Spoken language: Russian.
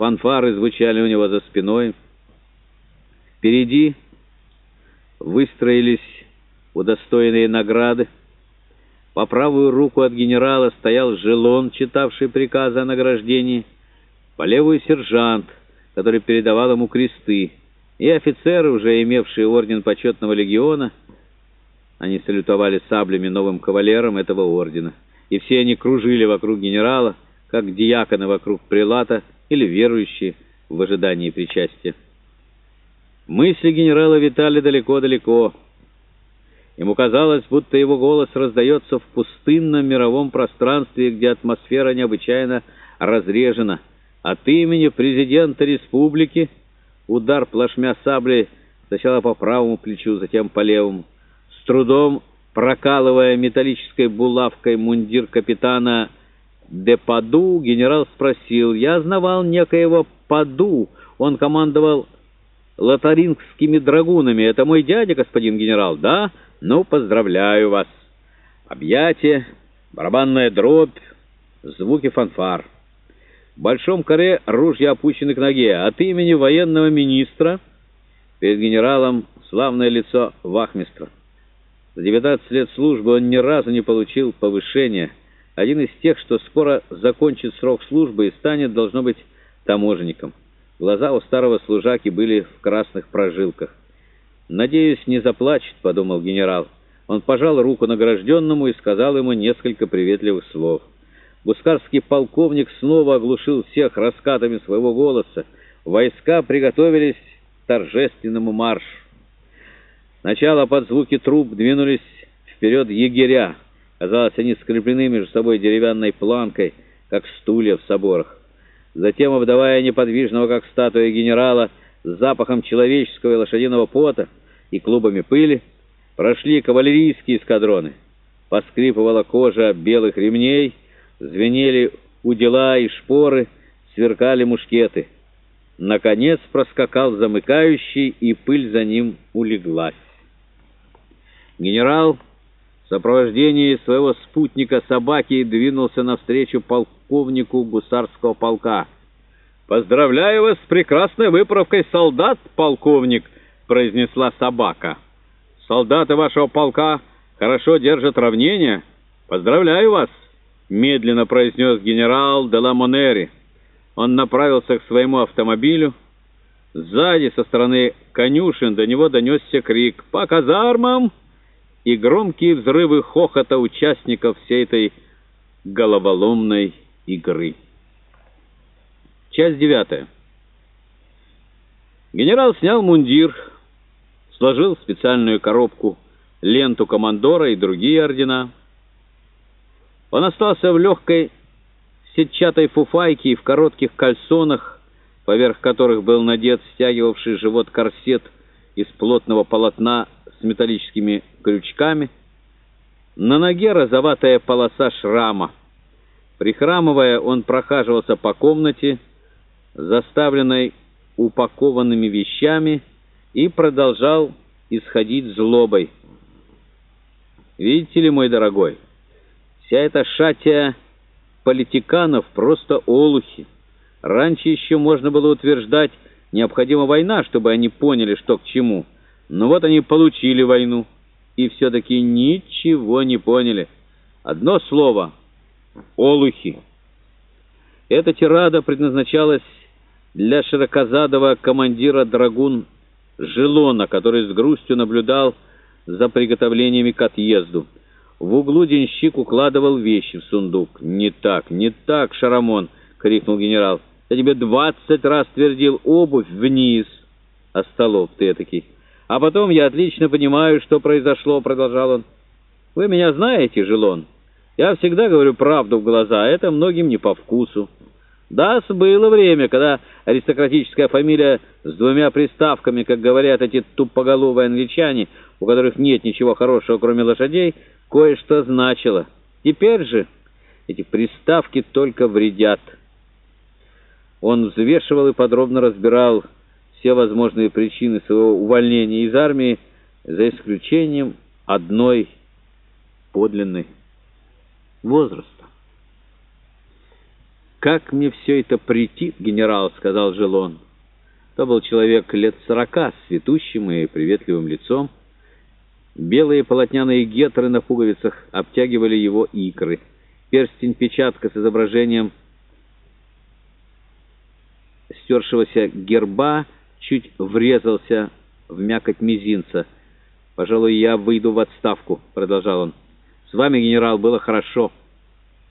Фанфары звучали у него за спиной. Впереди выстроились удостоенные награды. По правую руку от генерала стоял Желон, читавший приказы о награждении, по левую — сержант, который передавал ему кресты, и офицеры, уже имевшие орден почетного легиона, они салютовали саблями новым кавалерам этого ордена, и все они кружили вокруг генерала, как диаконы вокруг прилата или верующие в ожидании причастия. Мысли генерала витали далеко-далеко. Ему казалось, будто его голос раздается в пустынном мировом пространстве, где атмосфера необычайно разрежена. От имени президента республики удар плашмя сабли сначала по правому плечу, затем по левому. С трудом прокалывая металлической булавкой мундир капитана де Паду, генерал спросил, «Я знавал некоего Паду, он командовал лотарингскими драгунами. Это мой дядя, господин генерал, да?» «Ну, поздравляю вас!» Объятие, барабанная дробь, звуки фанфар. В большом коре ружья опущены к ноге. От имени военного министра перед генералом славное лицо вахмистра. За 19 лет службы он ни разу не получил повышения. Один из тех, что скоро закончит срок службы и станет, должно быть, таможенником. Глаза у старого служаки были в красных прожилках. «Надеюсь, не заплачет», — подумал генерал. Он пожал руку награжденному и сказал ему несколько приветливых слов. Бускарский полковник снова оглушил всех раскатами своего голоса. Войска приготовились к торжественному маршу. Сначала под звуки труб двинулись вперед егеря. Казалось, они скреплены между собой деревянной планкой, как стулья в соборах. Затем, обдавая неподвижного, как статуя генерала, запахом человеческого и лошадиного пота, и клубами пыли прошли кавалерийские эскадроны. Поскрипывала кожа белых ремней, звенели удила и шпоры, сверкали мушкеты. Наконец проскакал замыкающий, и пыль за ним улеглась. Генерал в сопровождении своего спутника собаки двинулся навстречу полковнику гусарского полка. «Поздравляю вас с прекрасной выправкой солдат, полковник!» произнесла собака. «Солдаты вашего полка хорошо держат равнение. Поздравляю вас!» Медленно произнес генерал де ла Монери. Он направился к своему автомобилю. Сзади, со стороны конюшен, до него донесся крик «По казармам!» И громкие взрывы хохота участников всей этой головоломной игры. Часть девятая. Генерал снял мундир, сложил в специальную коробку ленту командора и другие ордена. Он остался в легкой сетчатой фуфайке и в коротких кальсонах, поверх которых был надет стягивавший живот корсет из плотного полотна с металлическими крючками. На ноге розоватая полоса шрама. Прихрамывая, он прохаживался по комнате, заставленной упакованными вещами, и продолжал исходить злобой. «Видите ли, мой дорогой, вся эта шатия политиканов просто олухи. Раньше еще можно было утверждать, необходима война, чтобы они поняли, что к чему. Но вот они получили войну, и все-таки ничего не поняли. Одно слово — олухи». Эта тирада предназначалась для широкозадого командира драгун Желона, который с грустью наблюдал за приготовлениями к отъезду. В углу денщик укладывал вещи в сундук. «Не так, не так, Шарамон!» — крикнул генерал. «Я тебе двадцать раз твердил обувь вниз!» «А столов ты этакий!» «А потом я отлично понимаю, что произошло», — продолжал он. «Вы меня знаете, Желон. Я всегда говорю правду в глаза, а это многим не по вкусу». Да, было время, когда аристократическая фамилия с двумя приставками, как говорят эти тупоголовые англичане, у которых нет ничего хорошего, кроме лошадей, кое-что значила. Теперь же эти приставки только вредят. Он взвешивал и подробно разбирал все возможные причины своего увольнения из армии, за исключением одной подлинной возраста. «Как мне все это претит, генерал», — сказал Желон. То был человек лет сорока, с цветущим и приветливым лицом. Белые полотняные гетры на пуговицах обтягивали его икры. Перстень-печатка с изображением стершегося герба чуть врезался в мякоть мизинца. «Пожалуй, я выйду в отставку», — продолжал он. «С вами, генерал, было хорошо».